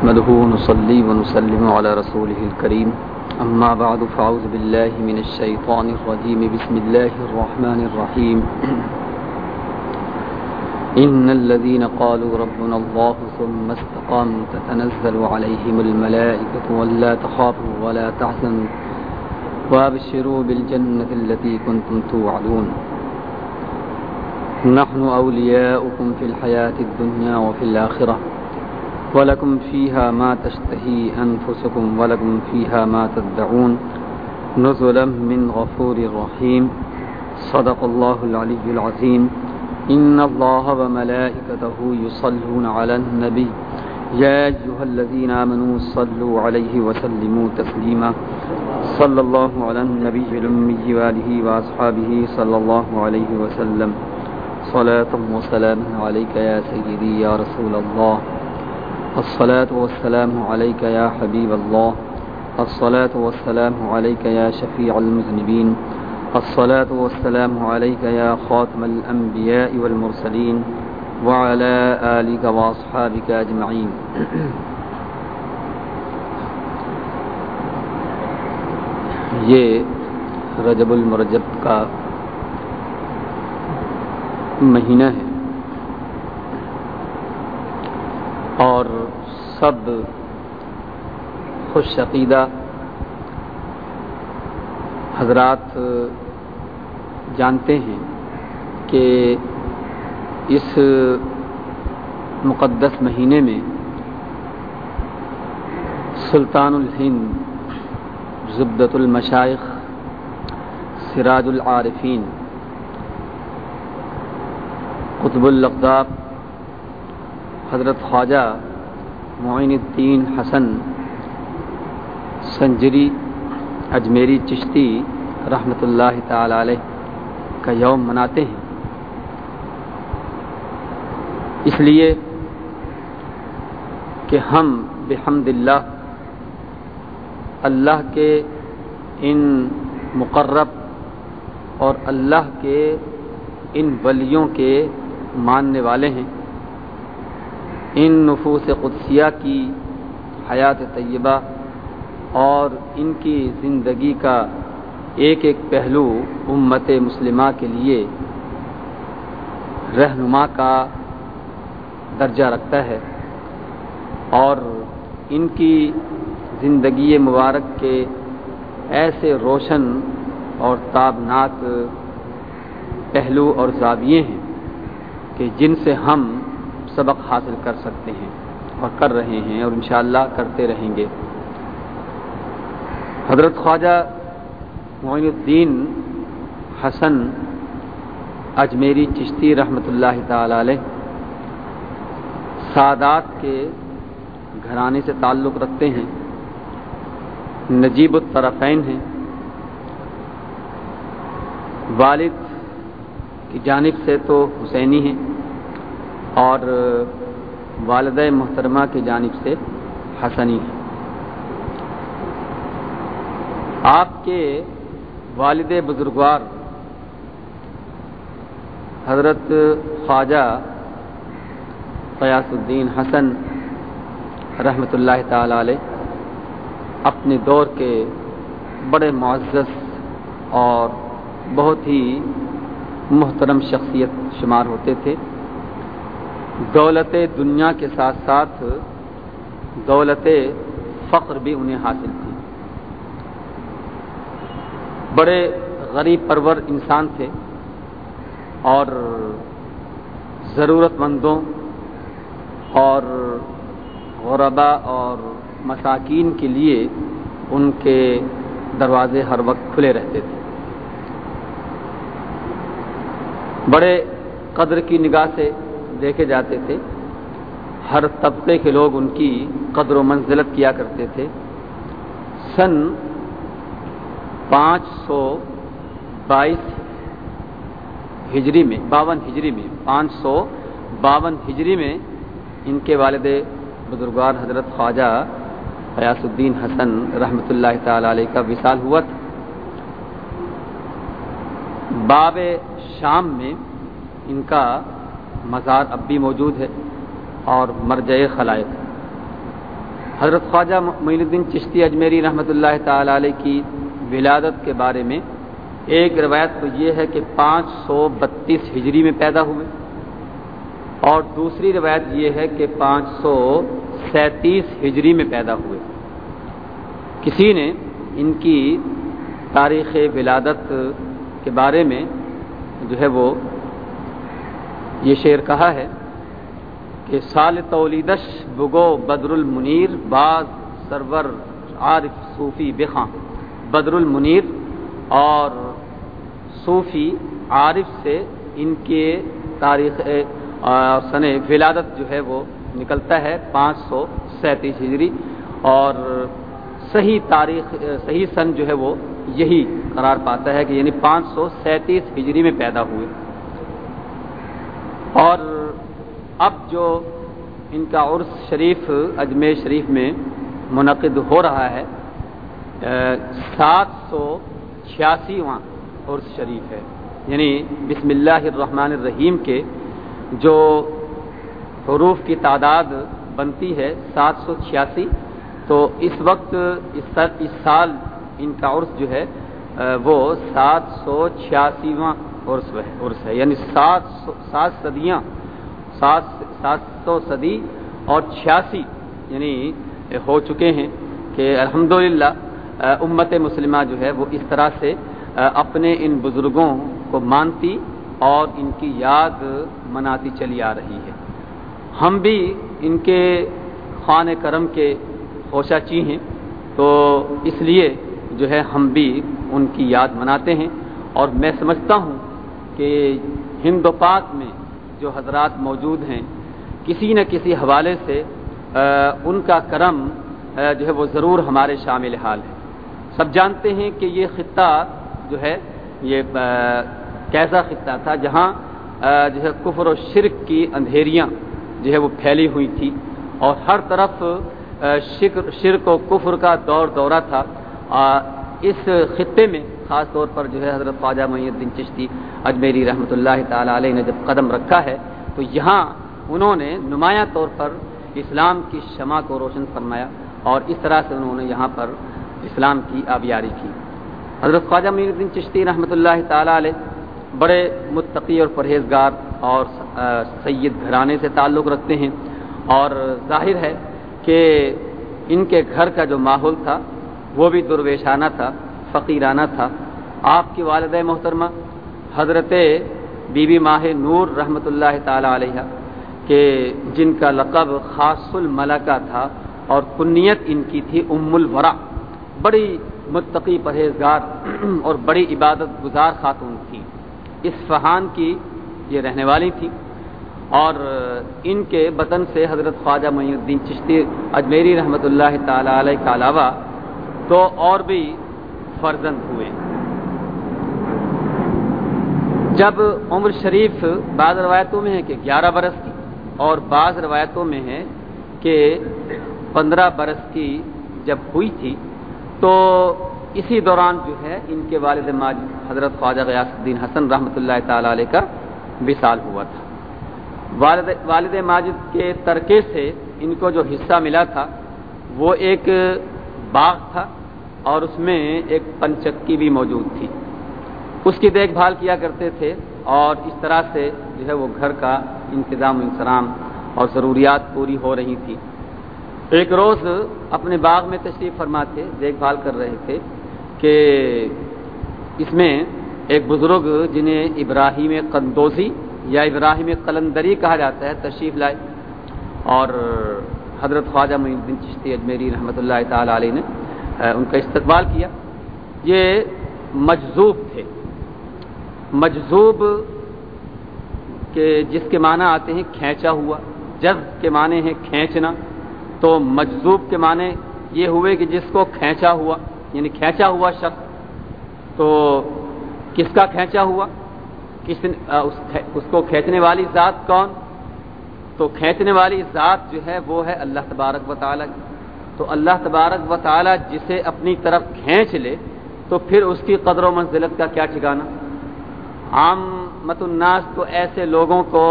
نحمده ونصلي ونسلم على رسوله الكريم. أما بعد فعوذ بالله من الشيطان الرجيم. بسم الله الرحمن الرحيم. إن الذين قالوا ربنا الله ثم استقاموا تتنزل عليهم الملائكة ولا تخافوا ولا تحزنوا وابشروا بالجنة التي كنتم توعدون. نحن أولياؤكم في الحياة الدنيا وفي الآخرة. ولكم فيها ما تشتهي أنفسكم ولكم فيها ما تدعون نزلا من غفور رحيم صدق الله العلي العظيم إن الله وملائكته يصلون على النبي يا أيها الذين آمنوا صلوا عليه وسلموا تسليما صلى الله على النبي الأمي وآله وأصحابه صلى الله عليه وسلم. صلاة وسلام عليك يا سيدي يا رسول الله الصلاة والسلام عليك يا حبيب الله. الصلاة والسلام عليك يا شفيع المذنبين. الصلاة والسلام عليك يا خاتم الأنبياء والمرسلين. وعلى آلك وأصحابك أجمعين. یہ رجب المرجب کا مہینہ ہے۔ اور سب خوش عقیدہ حضرات جانتے ہیں کہ اس مقدس مہینے میں سلطان الہند زبدت المشائق سراج العارفین، قطب الاقداب حضرت خواجہ معین الدین حسن سنجری اجمیری چشتی رحمۃ اللہ تعالی علیہ کا یوم مناتے ہیں۔ اس لیے کہ ہم بحمد اللہ اللہ کے ان مقرب اور اللہ کے ان ولیوں کے ماننے والے ہیں۔ ان نفوس قدسیہ کی حیات طیبہ اور ان کی زندگی کا ایک ایک پہلو امت مسلمہ کے لیے رہنما کا درجہ رکھتا ہے اور ان کی زندگی مبارک کے ایسے روشن اور تابناک پہلو اور زاویے ہیں کہ جن سے ہم سبق حاصل کر سکتے ہیں اور کر رہے ہیں اور انشاءاللہ کرتے رہیں گے۔ حضرت خواجہ معین الدین حسن اجمیری چشتی رحمۃ اللہ تعالی علیہ سادات کے گھرانے سے تعلق رکھتے ہیں، نجیب الطرفین ہیں۔ والد کی جانب سے تو حسینی ہیں۔ اور والدہ محترمہ کی جانب سے حسنی۔ ہیں آپ کے والد بزرگوار حضرت خواجہ فیاض الدین حسن رحمۃ اللہ تعالی علیہ اپنے دور کے بڑے معزز اور بہت ہی محترم شخصیت شمار ہوتے تھے۔ دولت دنیا کے ساتھ ساتھ دولت فخر بھی انہیں حاصل تھی بڑے غریب پرور انسان تھے اور ضرورت مندوں اور غربا اور مساکین کے لیے ان کے دروازے ہر وقت کھلے رہتے تھے۔ بڑے قدر کی نگاہ سے دیکھے جاتے تھے، ہر طبقے کے لوگ ان کی قدر و منزلت کیا کرتے تھے۔ سن پانچ سو بائیس ہجری میں، باون ہجری میں، پانچ سو باون ہجری میں ان کے والد بزرگوار حضرت خواجہ فیاس الدین حسن رحمۃ اللہ تعالی علیہ کا وصال ہوا تھا۔ باب شام میں ان کا مزار اب بھی موجود ہے اور مرجع خلائق۔ حضرت خواجہ معین الدین چشتی اجمیری رحمۃ اللہ تعالی علیہ کی ولادت کے بارے میں ایک روایت تو یہ ہے کہ پانچ سو بتیس ہجری میں پیدا ہوئے۔ اور دوسری روایت یہ ہے کہ پانچ سو سینتیس ہجری میں پیدا ہوئے۔ کسی نے ان کی تاریخ ولادت کے بارے میں جو ہے وہ یہ شعر کہا ہے کہ سال تولیدش بگو بدر المنیر باز سرور عارف صوفی بخاں۔ بدر المنیر اور صوفی عارف سے ان کے تاریخ سن ولادت جو ہے وہ نکلتا ہے پانچ سو سینتیس ہجری۔ اور صحیح تاریخ صحیح سن جو ہے وہ یہی قرار پاتا ہے کہ یعنی پانچ سو سینتیس ہجری میں پیدا ہوئے۔ اور اب جو ان کا عرس شریف اجمیر شریف میں منعقد ہو رہا ہے سات سو چھیاسیواں عرس شریف ہے۔ یعنی بسم اللہ الرحمن الرحیم کے جو حروف کی تعداد بنتی ہے، سات سو چھیاسی، تو اس وقت، اس سال ان کا عرس جو ہے وہ سات سو چھیاسیواں عرس ہے عرس ہے۔ یعنی سات سو سات صدیاں، سات سات سو صدی اور چھیاسی یعنی ہو چکے ہیں کہ الحمدللہ امت مسلمہ جو ہے وہ اس طرح سے اپنے ان بزرگوں کو مانتی اور ان کی یاد مناتی چلی آ رہی ہے۔ ہم بھی ان کے خوان کرم کے خوشہ چی ہیں، تو اس لیے جو ہے ہم بھی ان کی یاد مناتے ہیں۔ اور میں سمجھتا ہوں کہ ہند و پاک میں جو حضرات موجود ہیں، کسی نہ کسی حوالے سے ان کا کرم جو ہے وہ ضرور ہمارے شامل حال ہے۔ سب جانتے ہیں کہ یہ خطہ جو ہے، یہ کیسا خطہ تھا جہاں جو ہے کفر و شرک کی اندھیریاں جو ہے وہ پھیلی ہوئی تھی۔ اور ہر طرف شرک و کفر کا دور دورہ تھا۔ اس خطے میں خاص طور پر جو ہے حضرت خواجہ معی الدین چشتی اجمیری رحمۃ اللہ تعالیٰ علیہ نے جب قدم رکھا ہے، تو یہاں انہوں نے نمایاں طور پر اسلام کی شمع کو روشن فرمایا اور اس طرح سے انہوں نے یہاں پر اسلام کی آبیاری کی۔ حضرت خواجہ معین الدین چشتی رحمۃ اللہ تعالیٰ علیہ بڑے متقی اور پرہیزگار اور سید گھرانے سے تعلق رکھتے ہیں اور ظاہر ہے کہ ان کے گھر کا جو ماحول تھا، وہ بھی درویشانہ تھا۔ فقیرانہ تھا۔ آپ کی والد محترمہ، حضرت بی بی ماہ نور رحمۃ اللہ تعالی علیہ، کہ جن کا لقب خاص الملکہ تھا اور کنیت ان کی تھی ام الورا۔ بڑی متقی پرہیزگار اور بڑی عبادت گزار خاتون تھی۔ اس فہان کی یہ رہنے والی تھی۔ اور ان کے وطن سے حضرت خواجہ معین الدین چشتی اجمیری رحمۃ اللہ تعالی علیہ کا علاوہ تو اور بھی فرزند ہوئے۔ جب عمر شریف بعض روایتوں میں ہے کہ گیارہ برس کی اور بعض روایتوں میں ہے کہ پندرہ برس کی جب ہوئی تھی، تو اسی دوران جو ہے ان کے والد ماجد حضرت خواجہ غیاس الدین حسن رحمۃ اللہ تعالی علیہ کا وصال ہوا تھا۔ والد والد ماجد کے ترکے سے ان کو جو حصہ ملا تھا، وہ ایک باغ تھا۔ اور اس میں ایک پنچکی بھی موجود تھی۔ اس کی دیکھ بھال کیا کرتے تھے اور اس طرح سے جو ہے وہ گھر کا انتظام و انسرام اور ضروریات پوری ہو رہی تھی۔ ایک روز اپنے باغ میں تشریف فرما تھے دیکھ بھال کر رہے تھے کہ اس میں ایک بزرگ جنہیں ابراہیم قندوزی یا ابراہیم قلندری کہا جاتا ہے، تشریف لائے۔ اور حضرت خواجہ معین چشتی اجمیری رحمۃ اللہ تعالی علیہ نے ان کا استقبال کیا۔ یہ مجذوب تھے۔ مجذوب کے جس کے معنی آتے ہیں کھینچا ہوا، جذب کے معنی ہیں کھینچنا۔ تو مجذوب کے معنی یہ ہوئے کہ جس کو کھینچا ہوا یعنی کھینچا ہوا شخص۔ تو کس کا کھینچا ہوا؟ کس اس کو کھینچنے والی ذات کون؟ تو کھینچنے والی ذات جو ہے وہ ہے اللہ تبارک و تعالیٰ کی۔ تو اللہ تبارک و تعالیٰ جسے اپنی طرف کھینچ لے، تو پھر اس کی قدر و منزلت کا کیا ٹھکانا عام مت الناس تو ایسے لوگوں کو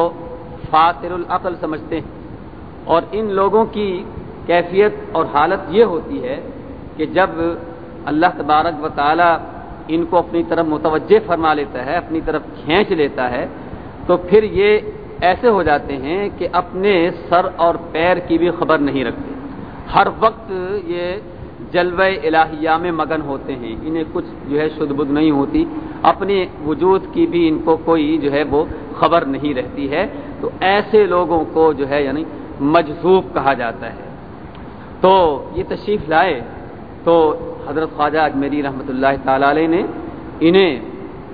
فاطر العقل سمجھتے ہیں، اور ان لوگوں کی کیفیت اور حالت یہ ہوتی ہے کہ جب اللہ تبارک و تعالی ان کو اپنی طرف متوجہ فرما لیتا ہے، اپنی طرف کھینچ لیتا ہے، تو پھر یہ ایسے ہو جاتے ہیں کہ اپنے سر اور پیر کی بھی خبر نہیں رکھتے۔ ہر وقت یہ جلوہ الہیہ میں مگن ہوتے ہیں، انہیں کچھ جو ہے شد بدھ نہیں ہوتی۔ اپنے وجود کی بھی ان کو کوئی جو ہے وہ خبر نہیں رہتی ہے۔ تو ایسے لوگوں کو جو ہے یعنی مجذوب کہا جاتا ہے۔ تو یہ تشریف لائے۔ تو حضرت خواجہ اجمیری رحمۃ اللہ تعالی علیہ نے انہیں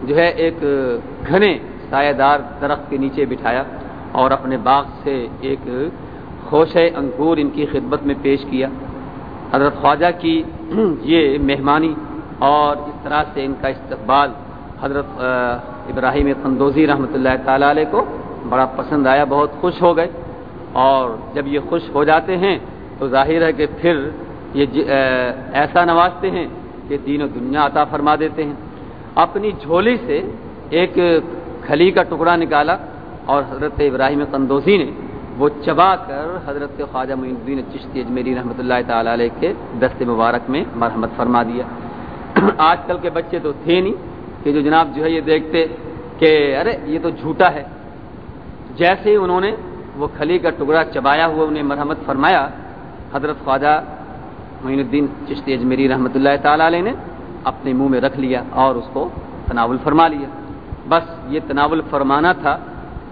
جو ہے ایک گھنے سایہ دار درخت کے نیچے بٹھایا اور اپنے باغ سے ایک خوش انگور ان کی خدمت میں پیش کیا۔ حضرت خواجہ کی یہ مہمانی اور اس طرح سے ان کا استقبال حضرت ابراہیم قندوزی رحمۃ اللہ تعالی علیہ کو بڑا پسند آیا، بہت خوش ہو گئے۔ اور جب یہ خوش ہو جاتے ہیں تو ظاہر ہے کہ پھر یہ ایسا نوازتے ہیں کہ دین و دنیا عطا فرما دیتے ہیں۔ اپنی جھولی سے ایک کھلی کا ٹکڑا نکالا اور حضرت ابراہیم قندوزی نے وہ چبا کر حضرت خواجہ معین الدین چشتی اجمیری رحمۃ اللہ تعالی علیہ کے دست مبارک میں مرحمت فرما دیا۔ آج کل کے بچے تو تھے نہیں کہ جو جناب جو ہے یہ دیکھتے کہ ارے یہ تو جھوٹا ہے۔ جیسے ہی انہوں نے وہ کھلی کا ٹکڑا چبایا ہوا انہیں مرحمت فرمایا، حضرت خواجہ معین الدین چشتی اجمیری رحمۃ اللہ تعالی علیہ نے اپنے منہ میں رکھ لیا اور اس کو تناول فرما لیا۔ بس یہ تناول فرمانا تھا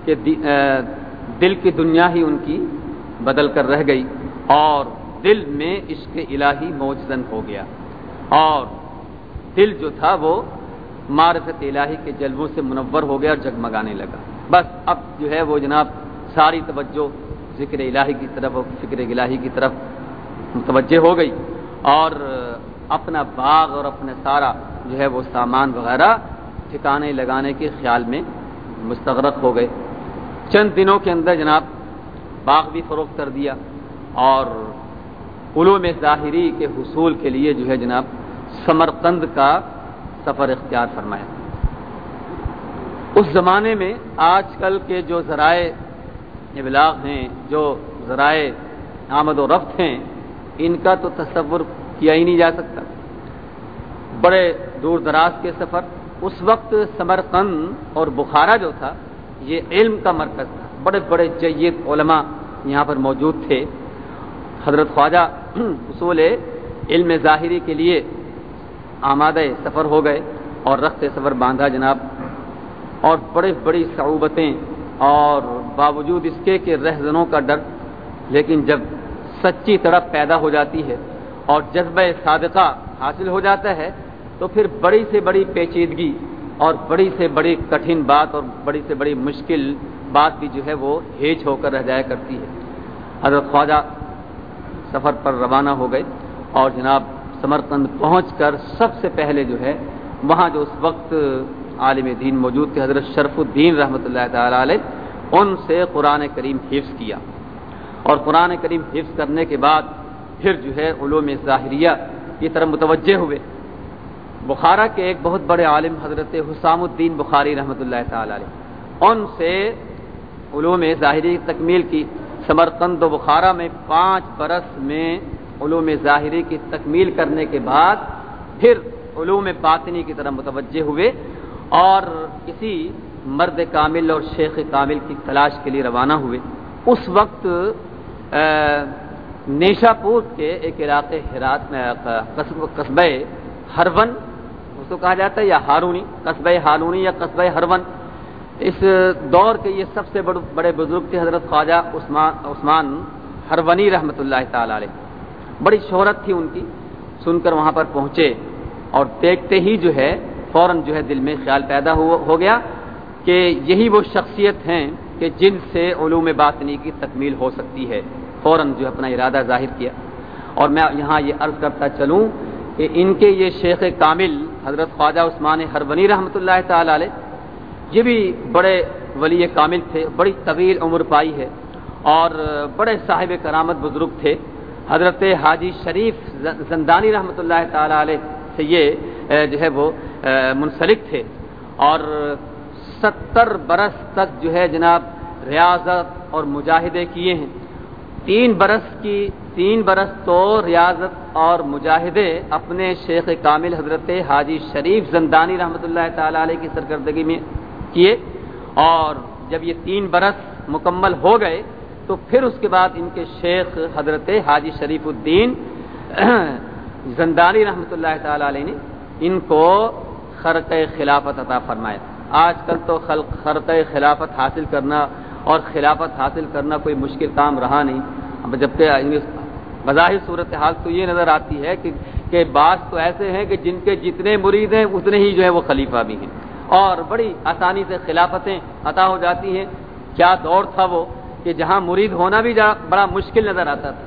کہ دل کی دنیا ہی ان کی بدل کر رہ گئی اور دل میں عشق الہی موجزن ہو گیا اور دل جو تھا وہ معرفت الہی کے جلووں سے منور ہو گیا اور جگمگانے لگا۔ بس اب جو ہے وہ جناب ساری توجہ ذکر الہی کی طرف فکر الہی کی طرف متوجہ ہو گئی اور اپنا باغ اور اپنا سارا جو ہے وہ سامان وغیرہ ٹھکانے لگانے کے خیال میں مستغرق ہو گئے۔ چند دنوں کے اندر جناب باغ بھی فروخت کر دیا اور علوم ظاہری کے حصول کے لیے جو ہے جناب سمرقند کا سفر اختیار فرمایا۔ اس زمانے میں آج کل کے جو ذرائع ابلاغ ہیں، جو ذرائع آمد و رفت ہیں، ان کا تو تصور کیا ہی نہیں جا سکتا۔ بڑے دور دراز کے سفر، اس وقت سمرقند اور بخارا جو تھا یہ علم کا مرکز تھا۔ بڑے بڑے جید علماء یہاں پر موجود تھے۔ حضرت خواجہ اصول علم ظاہری کے لیے آمادہ سفر ہو گئے اور رخت سفر باندھا جناب۔ اور بڑے بڑی صعوبتیں اور باوجود اس کے کہ رہزنوں کا ڈر، لیکن جب سچی طرف پیدا ہو جاتی ہے اور جذبہ صادقہ حاصل ہو جاتا ہے، تو پھر بڑی سے بڑی پیچیدگی اور بڑی سے بڑی کٹھن بات اور بڑی سے بڑی مشکل بات بھی جو ہے وہ ہیج ہو کر رہ جایا کرتی ہے۔ حضرت خواجہ سفر پر روانہ ہو گئے اور جناب سمرقند پہنچ کر سب سے پہلے جو ہے وہاں جو اس وقت عالم دین موجود تھے، حضرت شرف الدین رحمۃ اللہ تعالی علیہ، ان سے قرآن کریم حفظ کیا۔ اور قرآن کریم حفظ کرنے کے بعد پھر جو ہے علوم ظاہریہ کی طرف متوجہ ہوئے۔ بخارا کے ایک بہت بڑے عالم حضرت حسام الدین بخاری رحمۃ اللہ تعالی علیہ، ان سے علوم ظاہری تکمیل کی سمرقند و بخارا میں پانچ برس میں علوم ظاہری کی تکمیل کرنے کے بعد پھر علوم باطنی کی طرح متوجہ ہوئے اور کسی مرد کامل اور شیخ کامل کی تلاش کے لیے روانہ ہوئے۔ اس وقت نیشا پور کے ایک علاقے، ہرات میں قصبہ ہرون اس کو کہا جاتا ہے یا ہارونی قصبہ ہارونی یا قصبہ ہرون۔ اس دور کے یہ سب سے بڑے بزرگ تھے حضرت خواجہ عثمان عثمان ہرونی رحمۃ اللہ تعالی علیہ۔ بڑی شہرت تھی ان کی، سن کر وہاں پر پہنچے۔ اور دیکھتے ہی جو ہے، فوراً جو ہے دل میں خیال پیدا ہو گیا کہ یہی وہ شخصیت ہیں کہ جن سے علوم باطنی کی تکمیل ہو سکتی ہے۔ فوراً جو اپنا ارادہ ظاہر کیا۔ اور میں یہاں یہ عرض کرتا چلوں کہ ان کے یہ شیخ کامل حضرت خواجہ عثمان ہربنی رحمۃ اللہ تعالی علیہ، یہ بھی بڑے ولی کامل تھے، بڑی طویل عمر پائی ہے اور بڑے صاحب کرامت بزرگ تھے۔ حضرت حاجی شریف زندانی رحمۃ اللہ تعالی علیہ سے یہ جو ہے وہ منسلک تھے۔ اور ستر برس تک جو ہے جناب ریاضت اور مجاہدے کیے ہیں۔ تین برس کی تین برس تو ریاضت اور مجاہدے اپنے شیخ کامل حضرت حاجی شریف زندانی رحمۃ اللہ تعالی علیہ کی سرکردگی میں کیے اور جب یہ تین برس مکمل ہو گئے تو پھر اس کے بعد ان کے شیخ حضرت حاجی شریف الدین زندانی رحمۃ اللہ تعالی علیہ نے ان کو خرق خلافت عطا فرمایا آج کل تو خلق خرق خلافت حاصل کرنا اور خلافت حاصل کرنا کوئی مشکل کام رہا نہیں۔ جبکہ یعنی بظاہر صورت حال تو یہ نظر آتی ہے کہ کہ بعض تو ایسے ہیں کہ جن کے جتنے مرید ہیں اتنے ہی جو ہے وہ خلیفہ بھی ہیں۔ اور بڑی آسانی سے خلافتیں عطا ہو جاتی ہیں۔ کیا دور تھا وہ کہ جہاں مرید ہونا بھی بڑا مشکل نظر آتا تھا۔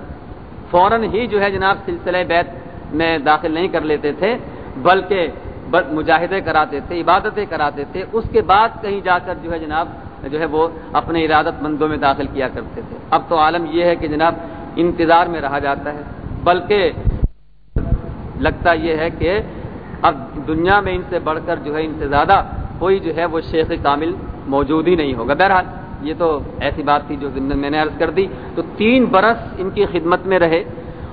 فوراً ہی جو ہے جناب سلسلہ بیت میں داخل نہیں کر لیتے تھے، بلکہ مجاہدے کراتے تھے، عبادتیں کراتے تھے۔ اس کے بعد کہیں جا کر جو ہے جناب جو ہے وہ اپنے ارادت مندوں میں داخل کیا کرتے تھے۔ اب تو عالم یہ ہے کہ جناب انتظار میں رہا جاتا ہے۔ بلکہ لگتا یہ ہے کہ اب دنیا میں ان سے بڑھ کر جو ہے ان سے زیادہ کوئی جو ہے وہ شیخ کامل موجود ہی نہیں ہوگا۔ بہرحال یہ تو ایسی بات تھی جو میں نے عرض کر دی۔ تو تین برس ان کی خدمت میں رہے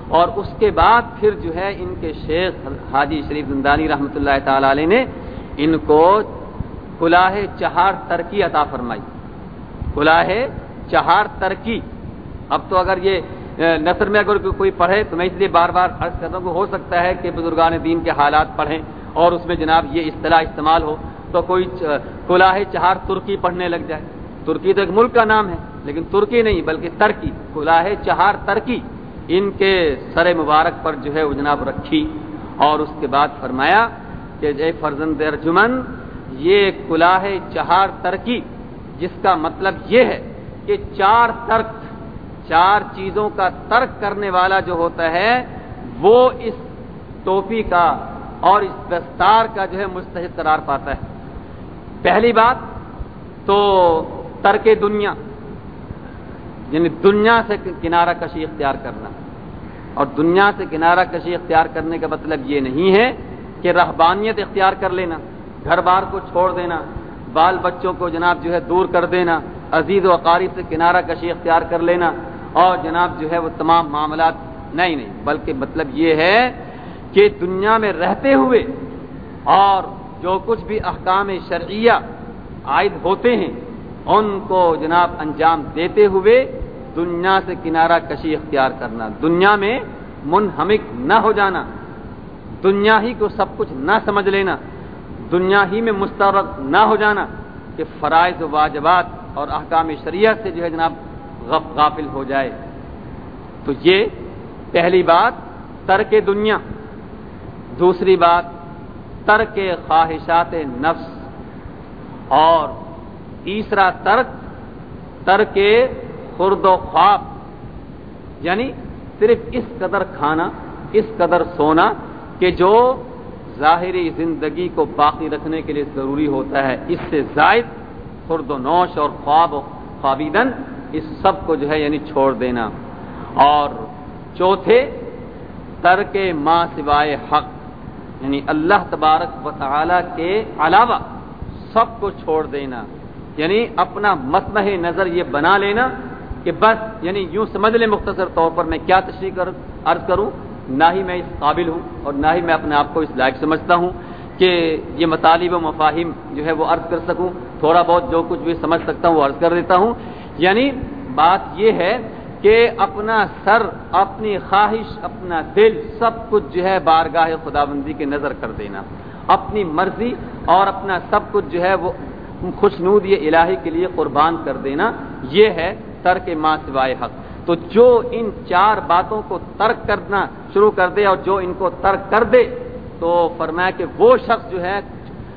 اور اس کے بعد پھر جو ہے ان کے شیخ حاجی شریف زندانی رحمۃ اللہ تعالی علیہ نے ان کو کلاہ چہار ترکی عطا فرمائی۔ کلاہ چہار ترکی۔ اب تو اگر یہ نثر میں اگر کوئی پڑھے تو میں اس لیے بار بار عرض کرتا ہوں کہ ہو سکتا ہے کہ بزرگان دین کے حالات پڑھیں اور اس میں جناب یہ اصطلاح استعمال ہو تو کوئی کلاہ چہار ترکی پڑھنے لگ جائے۔ ترکی تو ایک ملک کا نام ہے، لیکن ترکی نہیں، بلکہ ترکی۔ کلاہ چہار ترکی۔ ان کے سر مبارک پر جو ہے وہ جناب رکھی اور اس کے بعد فرمایا کہ جے فرزند ارجمن یہ کلاہ چہار ترکی، جس کا مطلب یہ ہے کہ چار ترک، چار چیزوں کا ترک کرنے والا جو ہوتا ہے، وہ اس ٹوپی کا اور اس دستار کا جو ہے مستحد قرار پاتا ہے۔ پہلی بات تو ترک دنیا یعنی دنیا سے کنارہ کشی اختیار کرنا۔ اور دنیا سے کنارہ کشی اختیار کرنے کا مطلب یہ نہیں ہے کہ رہبانیت اختیار کر لینا۔ گھر بار کو چھوڑ دینا، بال بچوں کو جناب جو ہے دور کر دینا، عزیز و اقارب سے کنارہ کشی اختیار کر لینا، اور جناب جو ہے وہ تمام معاملات، نہیں نہیں، بلکہ مطلب یہ ہے کہ دنیا میں رہتے ہوئے اور جو کچھ بھی احکام شرعیہ عائد ہوتے ہیں، ان کو جناب انجام دیتے ہوئے دنیا سے کنارہ کشی اختیار کرنا۔ دنیا میں منہمک نہ ہو جانا، دنیا ہی کو سب کچھ نہ سمجھ لینا۔ دنیا ہی میں مسترد نہ ہو جانا کہ فرائض و واجبات اور احکام شریعت سے جو ہے جناب غافل ہو جائے۔ تو یہ پہلی بات، ترک دنیا۔ دوسری بات، ترک خواہشات نفس۔ اور تیسرا ترک ترک خرد و خواب۔ یعنی صرف اس قدر کھانا، اس قدر سونا کہ جو ظاہری زندگی کو باقی رکھنے کے لیے ضروری ہوتا ہے۔ اس سے زائد خرد و نوش اور خواب و خوابیدن اس سب کو جو ہے یعنی چھوڑ دینا۔ اور چوتھے، ترک ماں سوائے حق یعنی اللہ تبارک و تعالی کے علاوہ سب کو چھوڑ دینا۔ یعنی اپنا مسمح نظر یہ بنا لینا کہ بس یعنی یوں سمجھ لیں مختصر طور پر میں کیا تشریح کر عرض کروں۔ نہ ہی میں اس قابل ہوں اور نہ ہی میں اپنے آپ کو اس لائق سمجھتا ہوں کہ یہ مطالب و مفاہم جو ہے وہ عرض کر سکوں، تھوڑا بہت جو کچھ بھی سمجھ سکتا ہوں وہ عرض کر دیتا ہوں۔ یعنی بات یہ ہے کہ اپنا سر، اپنی خواہش، اپنا دل، سب کچھ جو ہے بارگاہ خدا بندی کے نظر کر دینا۔ اپنی مرضی اور اپنا سب کچھ جو ہے وہ خوشنود یہ الہی کے لیے قربان کر دینا۔ یہ ہے ترک ماں سوائے حق۔ تو جو ان چار باتوں کو ترک کرنا شروع کر دے اور جو ان کو ترک کر دے، تو فرمایا کہ وہ شخص جو ہے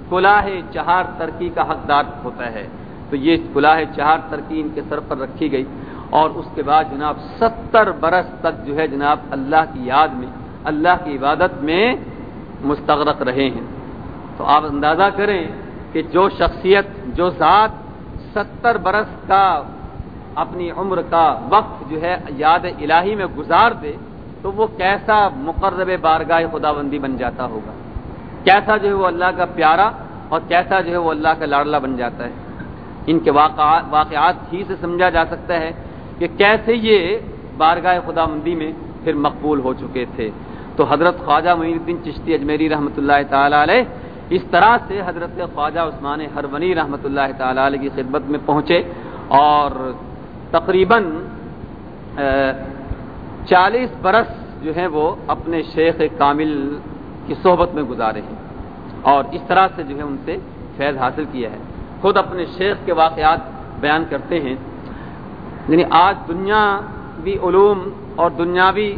کلاہ چہار ترکی کا حقدار ہوتا ہے۔ تو یہ کلاہ چہار ترکی ان کے سر پر رکھی گئی۔ اور اس کے بعد جناب ستر برس تک جو ہے جناب اللہ کی یاد میں، اللہ کی عبادت میں مستغرق رہے ہیں۔ تو آپ اندازہ کریں کہ جو شخصیت، جو ذات ستر برس کا اپنی عمر کا وقت جو ہے یاد الہی میں گزار دے تو وہ کیسا مقرب بارگاہ خدا بندی بن جاتا ہوگا؟ کیسا جو ہے وہ اللہ کا پیارا اور کیسا جو ہے وہ اللہ کا لاڑلا بن جاتا ہے؟ ان کے واقعات واقعات ہی سے سمجھا جا سکتا ہے کہ کیسے یہ بارگاہ خدا مندی میں پھر مقبول ہو چکے تھے۔ تو حضرت خواجہ معین الدین چشتی اجمیری رحمۃ اللہ تعالیٰ علیہ اس طرح سے حضرت خواجہ عثمان ہر ونی رحمۃ اللہ تعالیٰ علیہ کی خدمت میں پہنچے اور تقریباً چالیس برس جو ہیں وہ اپنے شیخ کامل کی صحبت میں گزارے ہیں اور اس طرح سے جو ہے ان سے فیض حاصل کیا ہے۔ خود اپنے شیخ کے واقعات بیان کرتے ہیں۔ یعنی آج دنیا بھی علوم اور دنیاوی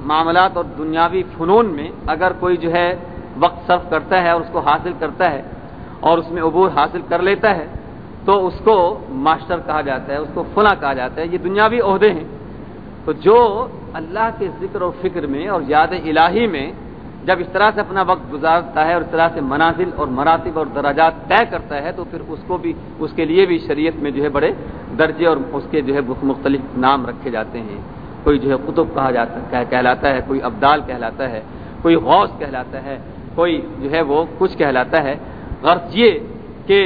معاملات اور دنیاوی فنون میں اگر کوئی جو ہے وقت صرف کرتا ہے اور اس کو حاصل کرتا ہے اور اس میں عبور حاصل کر لیتا ہے تو اس کو ماسٹر کہا جاتا ہے، اس کو فلاں کہا جاتا ہے۔ یہ دنیاوی عہدے ہیں۔ تو جو اللہ کے ذکر و فکر میں اور یاد الہی میں جب اس طرح سے اپنا وقت گزارتا ہے اور اس طرح سے منازل اور مراتب اور دراجات طے کرتا ہے تو پھر اس کو بھی، اس کے لیے بھی شریعت میں جو ہے بڑے درجے اور اس کے جو ہے مختلف نام رکھے جاتے ہیں۔ کوئی جو ہے قطب کہا جاتا، کہلاتا ہے، کوئی ابدال کہلاتا ہے، کوئی غوث کہلاتا ہے، کوئی جو ہے وہ کچھ کہلاتا ہے۔ غرض یہ کہ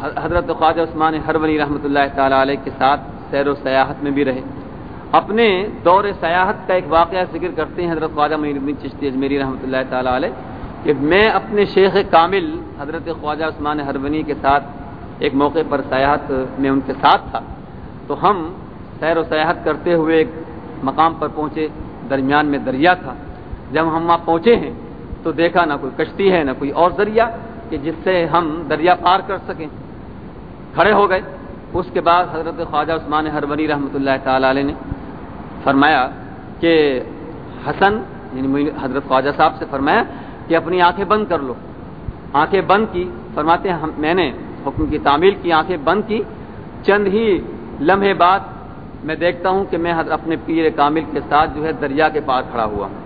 حضرت خواجہ عثمان ہر ولی رحمۃ اللہ تعالیٰ علیہ کے ساتھ سیر و سیاحت میں بھی رہے۔ اپنے دور سیاحت کا ایک واقعہ ذکر کرتے ہیں حضرت خواجہ الدین چشتی اجمیری رحمۃ اللہ تعالیٰ علیہ، کہ میں اپنے شیخ کامل حضرت خواجہ عثمان ہرونی کے ساتھ ایک موقع پر سیاحت میں ان کے ساتھ تھا۔ تو ہم سیر و سیاحت کرتے ہوئے ایک مقام پر پہنچے، درمیان میں دریا تھا۔ جب ہم وہاں پہنچے ہیں تو دیکھا نہ کوئی کشتی ہے، نہ کوئی اور ذریعہ کہ جس سے ہم دریا پار کر سکیں۔ کھڑے ہو گئے۔ اس کے بعد حضرت خواجہ عثمان ہرونی رحمۃ اللہ تعالی علیہ نے فرمایا کہ حسن یعنی حضرت خواجہ صاحب سے فرمایا کہ اپنی آنکھیں بند کر لو۔ آنکھیں بند کی، فرماتے ہیں میں نے حکم کی تعمیل کی، آنکھیں بند کی۔ چند ہی لمحے بعد میں دیکھتا ہوں کہ میں اپنے پیر کامل کے ساتھ جو ہے دریا کے پاس کھڑا ہوا۔ ہوں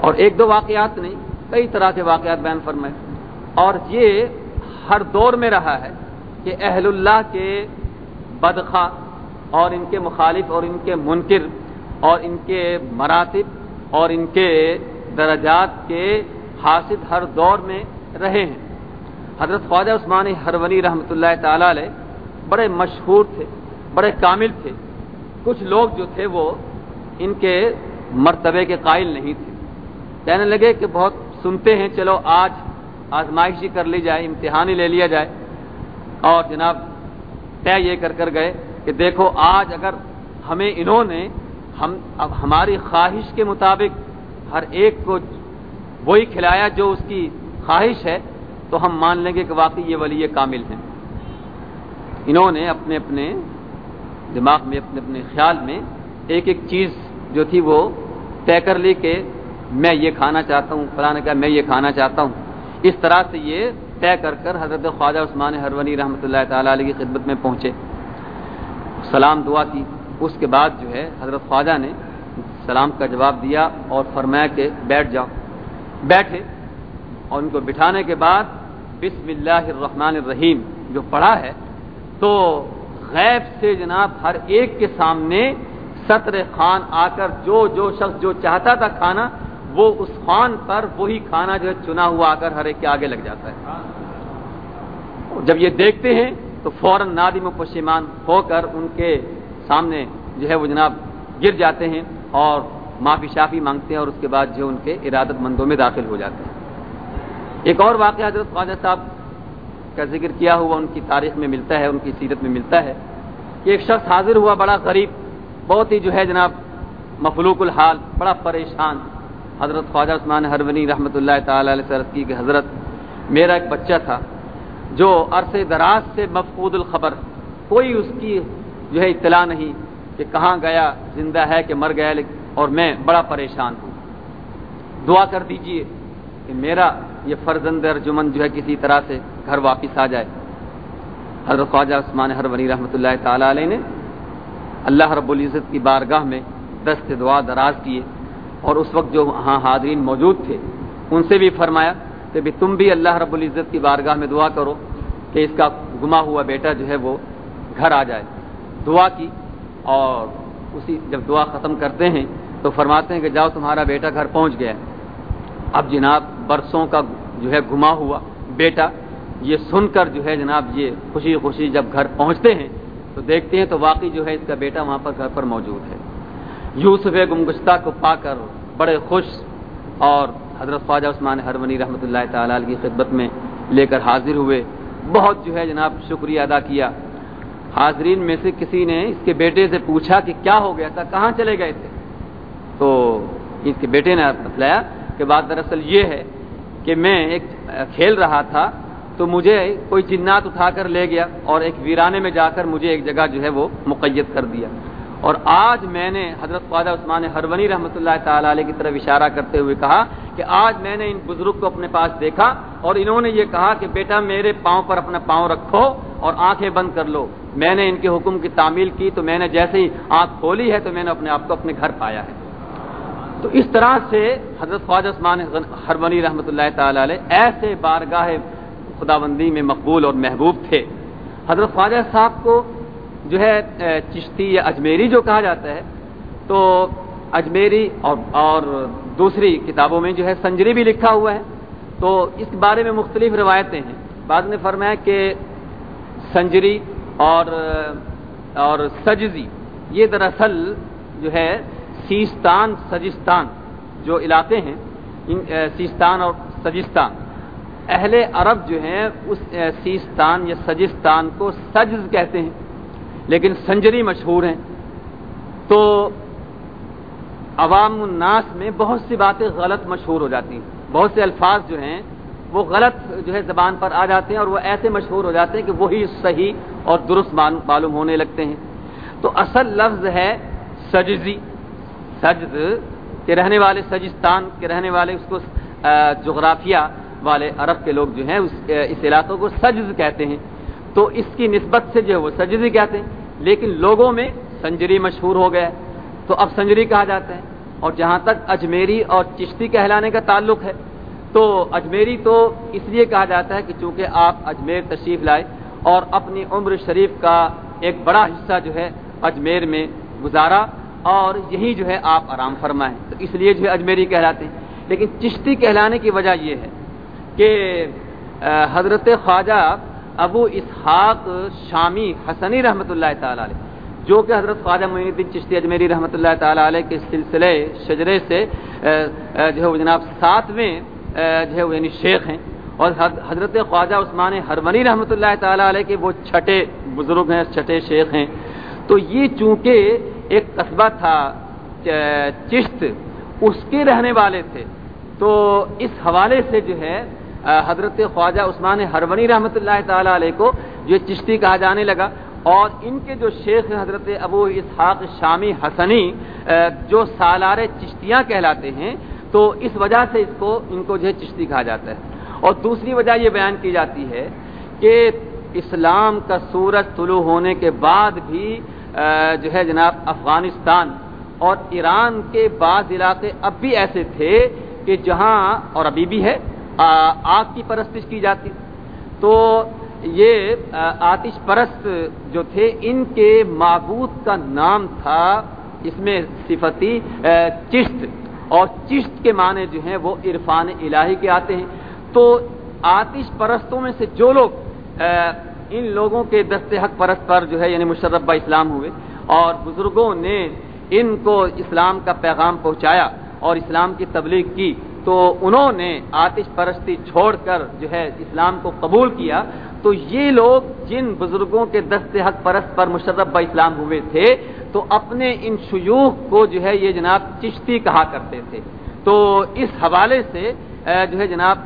اور ایک دو واقعات نہیں، کئی طرح کے واقعات بیان فرمائے۔ اور یہ ہر دور میں رہا ہے کہ اہل اللہ کے بدخواہ اور ان کے مخالف اور ان کے منکر اور ان کے مراتب اور ان کے درجات کے حاصل ہر دور میں رہے ہیں۔ حضرت خواجہ عثمان ہرونی رحمۃ اللہ تعالی علیہ بڑے مشہور تھے، بڑے کامل تھے۔ کچھ لوگ جو تھے وہ ان کے مرتبے کے قائل نہیں تھے۔ کہنے لگے کہ بہت سنتے ہیں، چلو آج آزمائشی کر لی جائے، امتحانی لے لیا جائے۔ اور جناب طے یہ کر کر گئے کہ دیکھو آج اگر ہمیں انہوں نے ہم، اب ہماری خواہش کے مطابق ہر ایک کو وہی کھلایا جو اس کی خواہش ہے، تو ہم مان لیں گے کہ واقعی یہ ولی کامل ہیں۔ انہوں نے اپنے اپنے دماغ میں، اپنے اپنے خیال میں ایک ایک چیز جو تھی وہ طے کر لی کہ میں یہ کھانا چاہتا ہوں، فلاں نے کہا میں یہ کھانا چاہتا ہوں۔ اس طرح سے یہ طے کر کر حضرت خواجہ عثمان ہرونی رحمۃ اللہ تعالیٰ علیہ کی خدمت میں پہنچے۔ سلام دعا کی۔ اس کے بعد جو ہے حضرت خواجہ نے سلام کا جواب دیا اور فرمایا کہ بیٹھ جاؤ۔ بیٹھے۔ اور ان کو بٹھانے کے بعد بسم اللہ الرحمن الرحیم جو پڑھا ہے تو غیب سے جناب ہر ایک کے سامنے سطر خان آ کر جو جو شخص جو چاہتا تھا کھانا وہ اس خان پر وہی کھانا جو ہے چنا ہوا آ کر ہر ایک کے آگے لگ جاتا ہے۔ جب یہ دیکھتے ہیں تو فوراً نادم و پشیمان ہو کر ان کے سامنے جو ہے وہ جناب گر جاتے ہیں اور معافی شافی مانگتے ہیں اور اس کے بعد جو ان کے ارادت مندوں میں داخل ہو جاتے ہیں۔ ایک اور واقعہ حضرت خواجہ صاحب کا ذکر کیا ہوا، ان کی تاریخ میں ملتا ہے، ان کی سیرت میں ملتا ہے کہ ایک شخص حاضر ہوا، بڑا غریب، بہت ہی جو ہے جناب مخلوق الحال، بڑا پریشان۔ حضرت خواجہ عثمان ہرونی رحمۃ اللہ تعالی علیہ سرت کی کہ حضرت، میرا ایک بچہ تھا۔ جو عرص دراز سے مفقود الخبر، کوئی اس کی جو ہے اطلاع نہیں کہ کہاں گیا، زندہ ہے کہ مر گیا اور میں بڑا پریشان ہوں۔ دعا کر دیجیے کہ میرا یہ فرزند ارجمن جو ہے کسی طرح سے گھر واپس آ جائے۔ حضرت خواجہ عثمان ہر رحمۃ اللہ تعالی علیہ نے اللہ رب العزت کی بارگاہ میں دست دعا دراز کیے اور اس وقت جو وہاں حاضرین موجود تھے، ان سے بھی فرمایا کہ بھی تم بھی اللہ رب العزت کی بارگاہ میں دعا کرو کہ اس کا گما ہوا بیٹا جو ہے وہ گھر آ جائے۔ دعا کی اور اسی جب دعا ختم کرتے ہیں تو فرماتے ہیں کہ جاؤ تمہارا بیٹا گھر پہنچ گیا۔ اب جناب برسوں کا جو ہے گما ہوا بیٹا، یہ سن کر جو ہے جناب یہ خوشی خوشی جب گھر پہنچتے ہیں تو تو دیکھتے ہیں تو واقعی جو ہے اس کا بیٹا وہاں پر گھر پر موجود ہے۔ یوسف گمگشتہ کو پا کر بڑے خوش اور حضرت خواجہ عثمان ہرونی رحمۃ اللہ تعالی کی خدمت میں لے کر حاضر ہوئے۔ بہت جو ہے جناب شکریہ ادا کیا۔ حاضرین میں سے کسی نے اس کے بیٹے سے پوچھا کہ کیا ہو گیا تھا، کہاں چلے گئے تھے؟ تو اس کے بیٹے نے بتلایا کہ بات دراصل یہ ہے کہ میں ایک کھیل رہا تھا تو مجھے کوئی جنات اٹھا کر لے گیا اور ایک ویرانے میں جا کر مجھے ایک جگہ جو ہے وہ مقید کر دیا۔ اور آج میں نے حضرت خواجہ عثمان ہرونی رحمۃ اللہ تعالی علیہ کی طرف اشارہ کرتے ہوئے کہا کہ آج میں نے ان بزرگ کو اپنے پاس دیکھا اور انہوں نے یہ کہا کہ بیٹا میرے پاؤں پر اپنا پاؤں رکھو اور آنکھیں بند کر لو۔ میں نے ان کے حکم کی تعمیل کی تو میں نے جیسے ہی آنکھ کھولی ہے تو میں نے اپنے آپ کو اپنے گھر پایا ہے۔ تو اس طرح سے حضرت خواجہ عثمان ہرونی رحمۃ اللہ تعالی علیہ ایسے بارگاہ خدا بندی میں مقبول اور محبوب تھے۔ حضرت خواجہ صاحب کو جو ہے چشتی یا اجمیری جو کہا جاتا ہے، تو اجمیری اور اور دوسری کتابوں میں جو ہے، سنجری بھی لکھا ہوا ہے۔ تو اس بارے میں مختلف روایتیں ہیں۔ بعد نے فرمایا کہ سنجری اور اور سجزی، یہ دراصل جو ہے، سیستان، سجستان جو علاقے ہیں، ان سیستان اور سجستان۔ اہل عرب جو ہیں، اس سیستان یا سجستان کو سجز کہتے ہیں۔ لیکن سنجری مشہور ہیں۔ تو عوام الناس میں بہت سی باتیں غلط مشہور ہو جاتی ہیں۔ بہت سے الفاظ جو ہیں، وہ غلط جو ہے زبان پر آ جاتے ہیں اور وہ ایسے مشہور ہو جاتے ہیں کہ وہی صحیح اور درست معلوم ہونے لگتے ہیں۔ تو اصل لفظ ہے سجزی۔ سجز کے رہنے والے، سجستان کے رہنے والے، اس کو جغرافیہ والے عرب کے لوگ جو ہیں، اس اس علاقوں کو سجز کہتے ہیں۔ تو اس کی نسبت سے جو ہے وہ سجزی کہتے ہیں۔ لیکن لوگوں میں سنجری مشہور ہو گیا تو اب سنجری کہا جاتا ہے اور جہاں تک اجمیری اور چشتی کہلانے کا تعلق ہے، تو اجمیری تو اس لیے کہا جاتا ہے کہ چونکہ آپ اجمیر تشریف لائے اور اپنی عمر شریف کا ایک بڑا حصہ جو ہے اجمیر میں گزارا اور یہی جو ہے آپ آرام فرمائیں۔ تو اس لیے جو ہے اجمیری کہلاتے ہیں۔ لیکن چشتی کہلانے کی وجہ یہ ہے کہ حضرت خواجہ ابو اسحاق شامی حسنی رحمۃ اللہ تعالی علیہ، جو کہ حضرت خواجہ معین الدین چشتی اجمیری رحمۃ اللہ تعالی علیہ کے سلسلے شجرے سے جو ہے وہ جناب ساتویں جو ہے وہ یعنی شیخ ہیں۔ اور حضرت خواجہ عثمان ہرمنی رحمۃ اللہ تعالی علیہ کے وہ چھٹے بزرگ ہیں، چھٹے شیخ ہیں۔ تو یہ چونکہ ایک قصبہ تھا چشت، اس کے رہنے والے تھے۔ تو اس حوالے سے جو ہے حضرت خواجہ عثمان ہرونی رحمۃ اللہ تعالی علیہ کو جو چشتی کہا جانے لگا اور ان کے جو شیخ حضرت ابو اسحاق شامی حسنی جو سالار چشتیاں کہلاتے ہیں، تو اس وجہ سے اس کو، ان کو جو ہے چشتی کہا جاتا ہے۔ اور دوسری وجہ یہ بیان کی جاتی ہے کہ اسلام کا سورج طلوع ہونے کے بعد بھی جو ہے جناب افغانستان اور ایران کے بعض علاقے اب بھی ایسے تھے کہ جہاں، اور ابھی بھی ہے آگ کی پرستش کی جاتی۔ تو یہ آتش پرست جو تھے، ان کے معبود کا نام تھا اس میں صفتی چشت۔ اور چشت کے معنی جو ہیں، وہ عرفان الہی کے آتے ہیں۔ تو آتش پرستوں میں سے جو لوگ ان لوگوں کے دست حق پرست پر جو ہے یعنی مشرف اسلام ہوئے، اور بزرگوں نے ان کو اسلام کا پیغام پہنچایا اور اسلام کی تبلیغ کی۔ تو انہوں نے آتش پرستی چھوڑ کر جو ہے اسلام کو قبول کیا، تو یہ لوگ جن بزرگوں کے دست حق پرست پر مشرف اسلام ہوئے تھے، تو اپنے ان شیوخ کو جو ہے یہ جناب چشتی کہا کرتے تھے۔ تو اس حوالے سے جو ہے جناب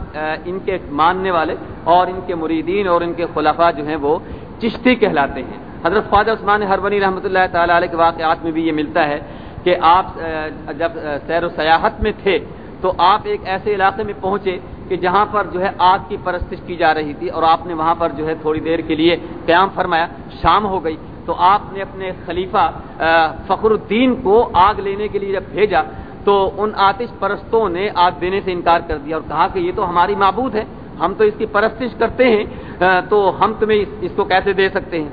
ان کے ماننے والے اور ان کے مریدین اور ان کے خلافہ جو ہیں وہ چشتی کہلاتے ہیں۔ حضرت خواجہ عثمان ہربنی رحمۃ اللہ تعالی علیہ کے واقعات میں بھی یہ ملتا ہے کہ آپ جب سیر و سیاحت میں تھے تو آپ ایک ایسے علاقے میں پہنچے کہ جہاں پر جو ہے آگ کی پرستش کی جا رہی تھی اور آپ نے وہاں پر جو ہے تھوڑی دیر کے لیے قیام فرمایا، شام ہو گئی۔ تو آپ نے اپنے خلیفہ فخر الدین کو آگ لینے کے لیے جب بھیجا، تو ان آتش پرستوں نے آگ دینے سے انکار کر دیا اور کہا کہ یہ تو ہماری معبود ہے، ہم تو اس کی پرستش کرتے ہیں تو ہم تمہیں اس کو کیسے دے سکتے ہیں؟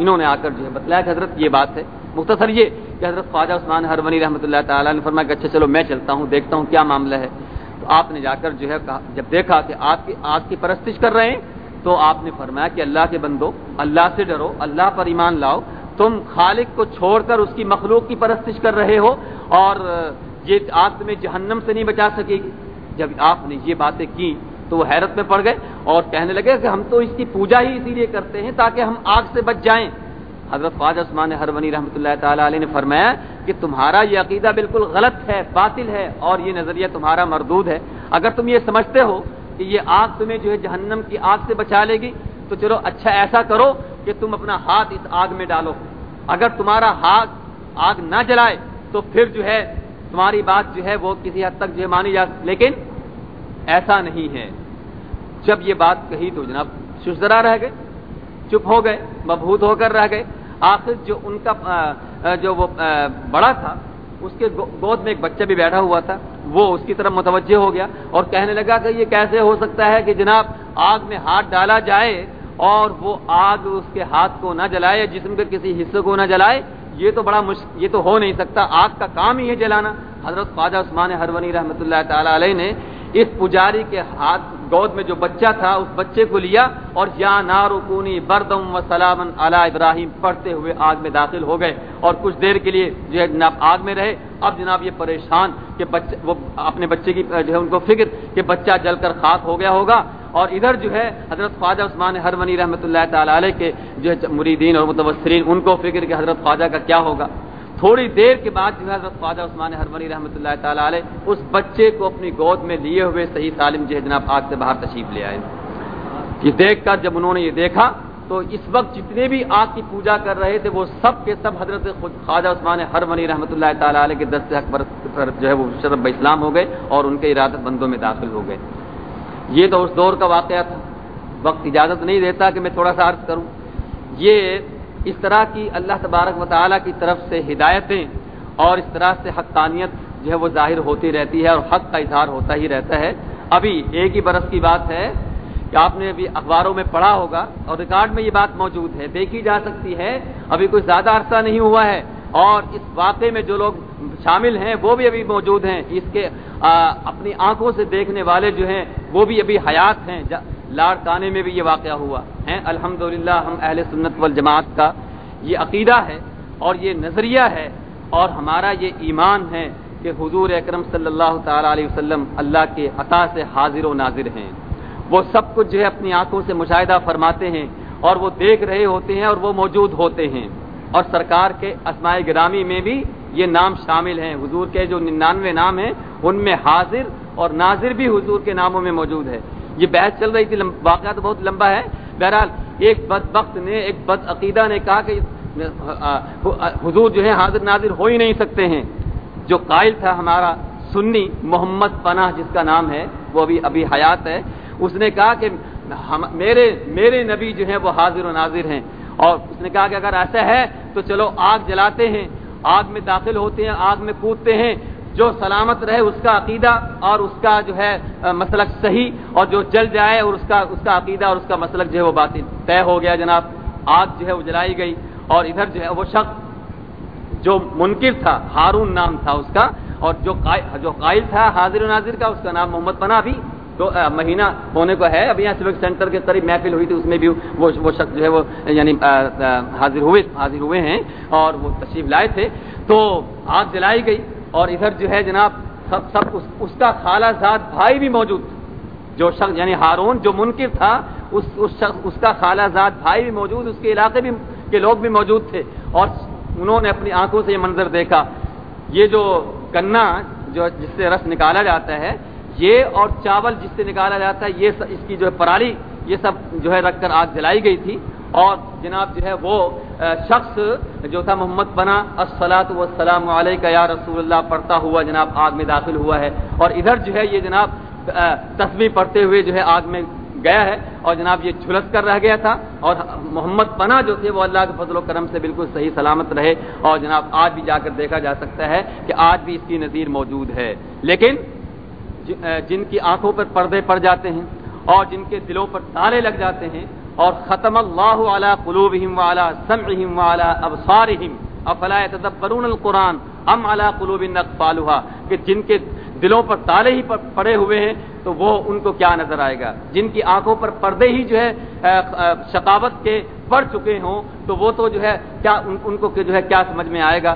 انہوں نے آ کر جو ہے بتلایا کہ حضرت یہ بات ہے۔ مختصر یہ کہ حضرت خواجہ عثمان ہرونی رحمۃ اللہ تعالیٰ نے فرمایا کہ اچھا چلو میں چلتا ہوں، دیکھتا ہوں کیا معاملہ ہے۔ تو آپ نے جا کر جو ہے جب دیکھا کہ آپ کی آگ کی پرستش کر رہے ہیں، تو آپ نے فرمایا کہ اللہ کے بندو، اللہ سے ڈرو، اللہ پر ایمان لاؤ۔ تم خالق کو چھوڑ کر اس کی مخلوق کی پرستش کر رہے ہو اور یہ آگ تمہیں جہنم سے نہیں بچا سکے گی۔ جب آپ نے یہ باتیں کی، تو وہ حیرت میں پڑ گئے اور کہنے لگے کہ ہم تو اس کی پوجا ہی اسی لیے کرتے ہیں تاکہ ہم آگ سے بچ جائیں۔ حضرت خواجہ عثمان ہر ونی رحمۃ اللہ تعالی علیہ نے فرمایا کہ تمہارا یہ عقیدہ بالکل غلط ہے، باطل ہے اور یہ نظریہ تمہارا مردود ہے۔ اگر تم یہ سمجھتے ہو کہ یہ آگ تمہیں جو ہے جہنم کی آگ سے بچا لے گی، تو چلو اچھا ایسا کرو کہ تم اپنا ہاتھ اس آگ میں ڈالو۔ اگر تمہارا ہاتھ آگ نہ جلائے، تو پھر جو ہے تمہاری بات جو ہے وہ کسی حد تک جو ہے مانی جا لیکن ایسا نہیں ہے۔ جب یہ بات کہی تو جناب ششدرا رہ گئے، چپ ہو گئے، مبہوت ہو کر رہ گئے۔ آخر جو ان کا جو وہ بڑا تھا، اس کے گود میں ایک بچہ بھی بیٹھا ہوا تھا، وہ اس کی طرف متوجہ ہو گیا اور کہنے لگا کہ یہ کیسے ہو سکتا ہے کہ جناب آگ میں ہاتھ ڈالا جائے اور وہ آگ اس کے ہاتھ کو نہ جلائے، جسم کے کسی حصے کو نہ جلائے، یہ تو بڑا مشکل یہ تو ہو نہیں سکتا، آگ کا کام ہی ہے جلانا۔ حضرت خواجہ عثمان ہرونی رحمۃ اللہ تعالی علیہ نے اس پجاری کے ہاتھ گود میں جو بچہ تھا، اس بچے کو لیا اور یا نارکونی بردم و سلامن علی ابراہیم پڑھتے ہوئے آگ میں داخل ہو گئے اور کچھ دیر کے لیے جو ہے جناب آگ میں رہے۔ اب جناب یہ پریشان کہ بچے وہ اپنے بچے کی، جو ہے ان کو فکر کہ بچہ جل کر خاک ہو گیا ہوگا اور ادھر جو ہے حضرت خواجہ عثمان ہر ونی رحمۃ اللہ تعالی علیہ کے جو ہے مریدین اور متبصرین ان کو فکر کہ حضرت خواجہ کا کیا ہوگا۔ تھوڑی دیر کے بعد جو ہے حضرت خواجہ عثمان ہرمنی رحمۃ اللہ تعالیٰ علیہ اس بچے کو اپنی گود میں لیے ہوئے صحیح سالم جو ہے جناب آگ سے باہر تشریف لے آئے۔ یہ دیکھ کر جب انہوں نے یہ دیکھا تو اس وقت جتنے بھی آگ کی پوجا کر رہے تھے وہ سب کے سب حضرت خواجہ عثمان ہر منی رحمۃ اللہ تعالیٰ علیہ کے دست اکبر پر جو ہے وہ شرب اسلام ہو گئے اور ان کے ارادت بندوں میں داخل ہو گئے۔ یہ تو اس دور کا واقعہ تھا۔ وقت اجازت نہیں دیتا کہ میں تھوڑا سا عرض کروں۔ یہ اس طرح کی اللہ تبارک و تعالیٰ کی طرف سے ہدایتیں اور اس طرح سے حقانیت جو ہے وہ ظاہر ہوتی رہتی ہے اور حق کا اظہار ہوتا ہی رہتا ہے۔ ابھی ایک ہی برس کی بات ہے کہ آپ نے ابھی اخباروں میں پڑھا ہوگا اور ریکارڈ میں یہ بات موجود ہے۔ دیکھی جا سکتی ہے، ابھی کوئی زیادہ عرصہ نہیں ہوا ہے اور اس واقعے میں جو لوگ شامل ہیں وہ بھی ابھی موجود ہیں۔ اس کے اپنی آنکھوں سے دیکھنے والے جو ہیں وہ بھی ابھی حیات ہیں۔ لاڑ کانے میں بھی یہ واقعہ ہوا ہے الحمد ہم اہل سنت والجماعت کا یہ عقیدہ ہے اور یہ نظریہ ہے اور ہمارا یہ ایمان ہے کہ حضور اکرم صلی اللہ تعالیٰ علیہ وسلم اللہ کے عطا سے حاضر و ناظر ہیں۔ وہ سب کچھ جو ہے اپنی آنکھوں سے مشاہدہ فرماتے ہیں اور وہ دیکھ رہے ہوتے ہیں اور وہ موجود ہوتے ہیں۔ اور سرکار کے اسماعی گرامی میں بھی یہ نام شامل ہیں۔ حضور کے جو ننانوے نام ہیں، ان میں حاضر اور ناظر بھی حضور کے ناموں میں موجود ہے یہ بحث چل رہی تھی واقعہ تو بہت لمبا ہے۔ بہرحال، ایک بد بخت نے، ایک بد عقیدہ نے کہا کہ حضور جو ہے، حاضر ناظر ہو ہی نہیں سکتے ہیں۔ جو قائل تھا ہمارا سنی محمد پناہ، جس کا نام ہے، وہ ابھی ابھی حیات ہے۔ اس نے کہا کہ میرے میرے نبی جو ہیں، وہ حاضر و ناظر ہیں۔ اور اس نے کہا کہ اگر ایسا ہے تو چلو آگ جلاتے ہیں، آگ میں داخل ہوتے ہیں، آگ میں کودتے ہیں۔ جو سلامت رہے اس کا عقیدہ اور اس کا جو ہے مسلک صحیح اور جو جل جائے اور اس کا اس کا عقیدہ اور اس کا مسلک جو ہے وہ بات طے ہو گیا جناب، آگ جو ہے وہ جلائی گئی اور ادھر جو ہے وہ شخص جو منکر تھا، ہارون نام تھا اس کا، اور جو جو قائل تھا، حاضر و ناظر کا، اس کا نام محمد پناہ بھی۔ تو مہینہ ہونے کو ہے ابھی یہاں سیوک سینٹر کے قریب محفل ہوئی تھی، اس میں بھی وہ وہ شخص جو ہے وہ یعنی حاضر ہوئے حاضر ہوئے ہیں اور وہ تشریف لائے تھے۔ تو آگ جلائی گئی۔ اور ادھر جو ہے جناب سب سب اس, اس کا خالہ زاد بھائی بھی موجود جو شخص یعنی ہارون جو منکر تھا اس اس شخص اس کا خالہ زاد بھائی بھی موجود اس کے علاقے بھی کے لوگ بھی موجود تھے۔ اور انہوں نے اپنی آنکھوں سے یہ منظر دیکھا۔ یہ جو گنا جو جس سے رس نکالا جاتا ہے یہ اور چاول جس سے نکالا جاتا ہے یہ اس کی جو ہے پرالی یہ سب جو ہے رکھ کر آگ جلائی گئی تھی۔ اور جناب جو ہے وہ شخص جو تھا محمد بنا السلاۃ والسلام علیہ یا رسول اللہ، پڑھتا ہوا جناب آگ میں داخل ہوا ہے۔ اور ادھر جو ہے یہ جناب تصویر پڑھتے ہوئے جو ہے آگ میں گیا ہے اور جناب یہ جھلس کر رہ گیا تھا۔ اور محمد پنا جو تھے وہ اللہ کے فضل و کرم سے بالکل صحیح سلامت رہے۔ اور جناب آج بھی جا کر دیکھا جا سکتا ہے کہ آج بھی اس کی نظیر موجود ہے۔ لیکن جن کی آنکھوں پر پردے پڑ جاتے ہیں اور جن کے دلوں پر تالے لگ جاتے ہیں اور ختم اللہ علی قلوبہم وعلی سمعہم وعلی ابصارہم۔ افلا يتدبرون القرآن ام علی قلوب نقفالها کہ جن کے دلوں پر تالے ہی پڑے ہوئے ہیں، تو وہ ان کو کیا نظر آئے گا؟ جن کی آنکھوں پر پردے ہی جو ہے شکاوت کے پڑ چکے ہوں، تو وہ تو جو ہے، کیا ان کو جو ہے، کیا سمجھ میں آئے گا؟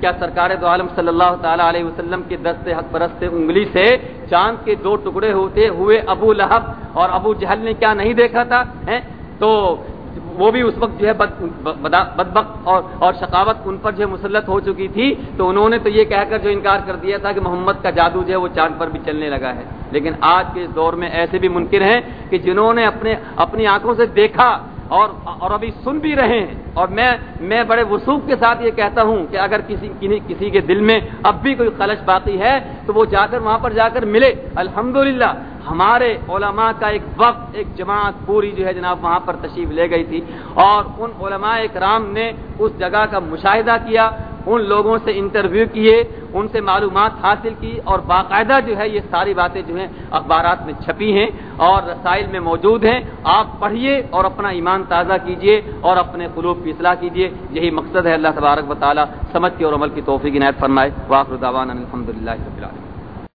کیا سرکار دو عالم صلی اللہ تعالیٰ علیہ وسلم کے دست حق پرست انگلی سے چاند کے دو ٹکڑے ہوتے ہوئے ابو لہب اور ابو جہل نے کیا نہیں دیکھا تھا؟ ہیں؟ تو وہ بھی اس وقت جو ہے بد اور اور شقاوت ان پر جو ہے مسلط ہو چکی تھی۔ تو انہوں نے تو یہ کہہ کر جو انکار کر دیا تھا کہ محمد کا جادو جو ہے وہ چاند پر بھی چلنے لگا ہے۔ لیکن آج کے اس دور میں ایسے بھی ممکن ہیں کہ جنہوں نے اپنے اپنی آنکھوں سے دیکھا اور اور ابھی سن بھی رہے ہیں۔ اور میں میں بڑے وسوخ کے ساتھ یہ کہتا ہوں کہ اگر کسی کسی کے دل میں اب بھی کوئی خلش باقی ہے تو وہ جا کر وہاں پر جا کر ملے۔ الحمدللہ، ہمارے علماء کا ایک وقت، ایک جماعت پوری جو ہے جناب وہاں پر تشریف لے گئی تھی اور ان علماء اکرام نے اس جگہ کا مشاہدہ کیا، ان لوگوں سے انٹرویو کیے، ان سے معلومات حاصل کی اور باقاعدہ جو ہے یہ ساری باتیں جو ہیں اخبارات میں چھپی ہیں اور رسائل میں موجود ہیں۔ آپ پڑھیے اور اپنا ایمان تازہ کیجیے اور اپنے قلوب کی اصلاح کیجیے یہی مقصد ہے اللہ تبارک و تعالیٰ سمجھ کے اور عمل کی توفیق عنایت فرمائے۔ واقع الحمد للہ